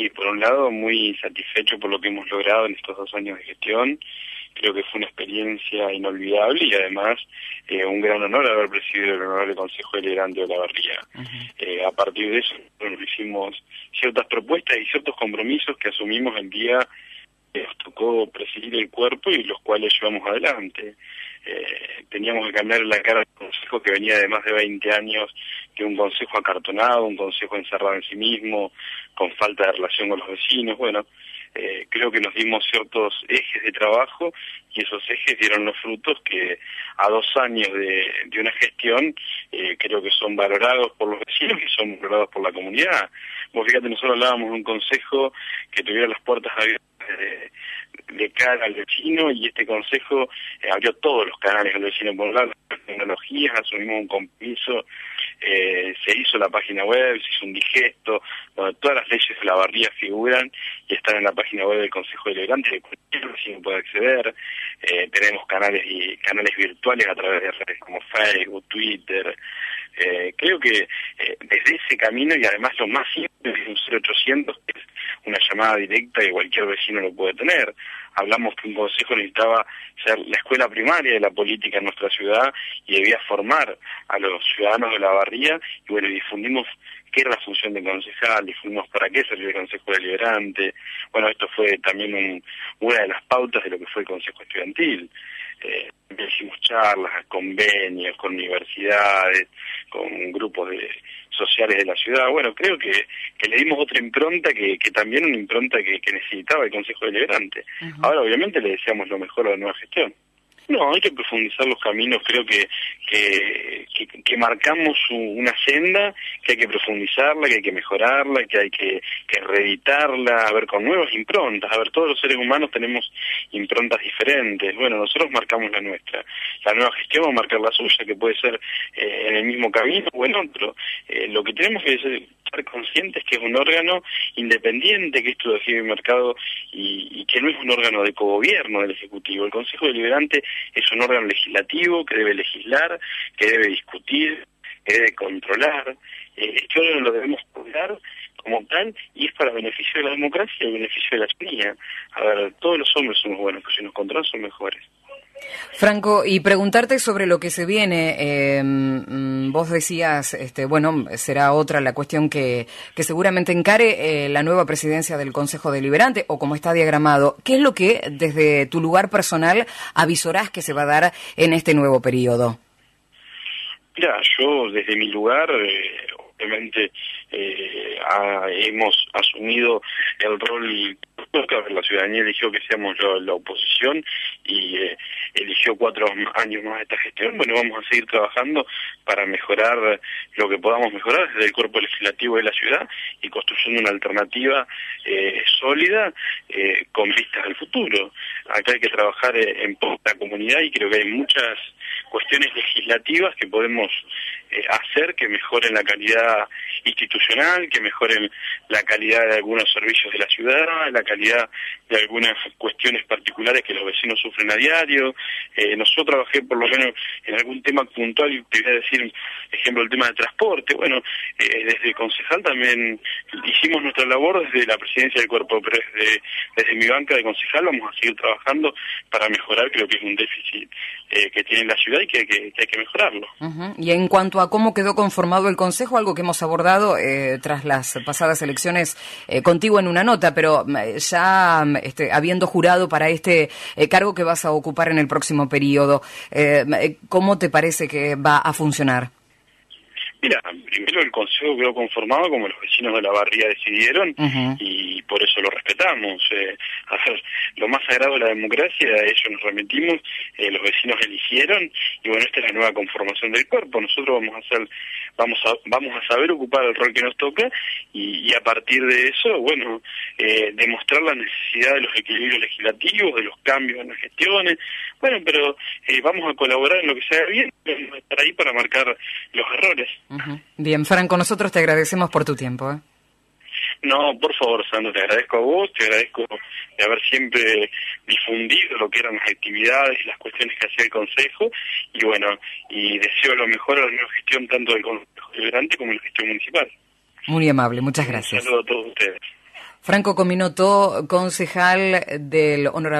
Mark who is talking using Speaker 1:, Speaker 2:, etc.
Speaker 1: Y por un lado, muy satisfecho por lo que hemos logrado en estos dos años de gestión. Creo que fue una experiencia inolvidable y además eh, un gran honor haber presidido el honorable Consejo Deliberante de la Barría. eh, a partir de eso, bueno, hicimos ciertas propuestas y ciertos compromisos que asumimos el día que nos tocó presidir el cuerpo y los cuales llevamos adelante. Eh, teníamos que cambiar la cara del consejo que venía de más de 20 años, que un consejo acartonado, un consejo encerrado en sí mismo, con falta de relación con los vecinos. Bueno, eh, creo que nos dimos ciertos ejes de trabajo y esos ejes dieron los frutos que a dos años de, una gestión eh, creo que son valorados por los vecinos y son valorados por la comunidad. Vos fíjate, nosotros hablábamos de un consejo que tuviera las puertas abiertas de cara al vecino y este consejo eh, abrió todos los canales al vecino por las tecnologías, asumimos un compromiso, eh, se hizo la página web, se hizo un digesto, donde todas las leyes de la barría figuran y están en la página web del Consejo Deliberante, de cualquier vecino puede acceder, eh, tenemos canales y canales virtuales a través de redes como Facebook, Twitter, creo que desde ese camino y además lo más simple es un 0800 que es una llamada directa que cualquier vecino lo puede tener. Hablamos que un consejo necesitaba ser la escuela primaria de la política en nuestra ciudad y debía formar a los ciudadanos de la barría y bueno, difundimos qué era la función del concejal, difundimos para qué servía el Consejo Deliberante. Bueno, esto fue también un, una de las pautas de lo que fue el Consejo Estudiantil. Eh, hicimos charlas, convenios con universidades, con grupos de sociales de la ciudad. Bueno, creo que, que le dimos otra impronta que, que también una impronta que, que necesitaba el Consejo Deliberante. Ahora, obviamente, le deseamos lo mejor a la nueva gestión. No, hay que profundizar los caminos, creo que, que, que, que marcamos una senda, que hay que profundizarla, que hay que mejorarla, que hay que, reeditarla, a ver, con nuevas improntas. A ver, todos los seres humanos tenemos improntas diferentes. Bueno, nosotros marcamos la nuestra. La nueva gestión va a marcar la suya, que puede ser eh, en el mismo camino o en otro. Eh, lo que tenemos que estar conscientes que es un órgano independiente, que esto de mercado y, y que no es un órgano de cogobierno del Ejecutivo. El Consejo Deliberante es un órgano legislativo que debe legislar, que debe discutir, que debe controlar. Eh, este órgano lo debemos cuidar como tal y es para beneficio de la democracia y beneficio de la ciudadanía. A ver, todos los hombres somos buenos, pero si nos controlan son mejores.
Speaker 2: Franco, y preguntarte sobre lo que se viene. eh, mm, vos decías, este, bueno, será otra la cuestión que, que seguramente encare eh, la nueva presidencia del Consejo Deliberante, o como está diagramado. ¿Qué es lo que, desde tu lugar personal, avisorás que se va a dar en este nuevo periodo?
Speaker 1: Mira, yo desde mi lugar, eh, obviamente, eh, ha- hemos asumido el rol ciudadanía eligió que seamos la, la oposición y eh, eligió cuatro años más de esta gestión. Bueno, vamos a seguir trabajando para mejorar lo que podamos mejorar desde el cuerpo legislativo de la ciudad y construyendo una alternativa eh, sólida eh, con vistas al futuro. Acá hay que trabajar en la comunidad y creo que hay muchas cuestiones legislativas que podemos hacer que mejoren la calidad institucional, que mejoren la calidad de algunos servicios de la ciudad, la calidad de algunas cuestiones particulares que los vecinos sufren a diario. Eh, nosotros trabajé por lo menos en algún tema puntual, y te voy a decir, ejemplo, el tema de transporte. Bueno, eh, desde concejal también hicimos nuestra labor desde la presidencia del cuerpo, pero desde, desde mi banca de concejal vamos a seguir trabajando para mejorar, creo que es un déficit eh, que tiene la ciudad y que, que- que hay que mejorarlo.
Speaker 2: Y en cuanto a cómo quedó conformado el Consejo, algo que hemos abordado eh, tras las pasadas elecciones eh, contigo en una nota, pero mm, ya mm, este, habiendo jurado para este eh, cargo que vas a ocupar en el próximo periodo, eh, eh, ¿cómo te parece que va a funcionar?
Speaker 1: Mira, primero el consejo quedó conformado como los vecinos de la barría decidieron y por eso lo respetamos. Eh, a ver, lo más sagrado de la democracia, a ellos nos remitimos, eh, los vecinos eligieron y bueno, esta es la nueva conformación del cuerpo. Nosotros vamos a hacer, vamos a, vamos a saber ocupar el rol que nos toca y, y a partir de eso, bueno, eh, demostrar la necesidad de los equilibrios legislativos, de los cambios en las gestiones. Bueno, pero eh, vamos a colaborar en lo que se haga bien, vamos a estar ahí para marcar los errores.
Speaker 2: Ujú. Bien, Franco, nosotros te agradecemos por tu tiempo. ¿eh?
Speaker 1: No, por favor, Sandro, te agradezco a vos, te agradezco de haber siempre difundido lo que eran las actividades y las cuestiones que hacía el Consejo, y bueno, y deseo lo mejor a la nueva gestión tanto del Consejo Deliberante como de la gestión municipal.
Speaker 2: Muy amable, muchas
Speaker 1: Un
Speaker 2: gracias.
Speaker 1: saludo a todos ustedes.
Speaker 2: Franco Cominoto, concejal del Honorable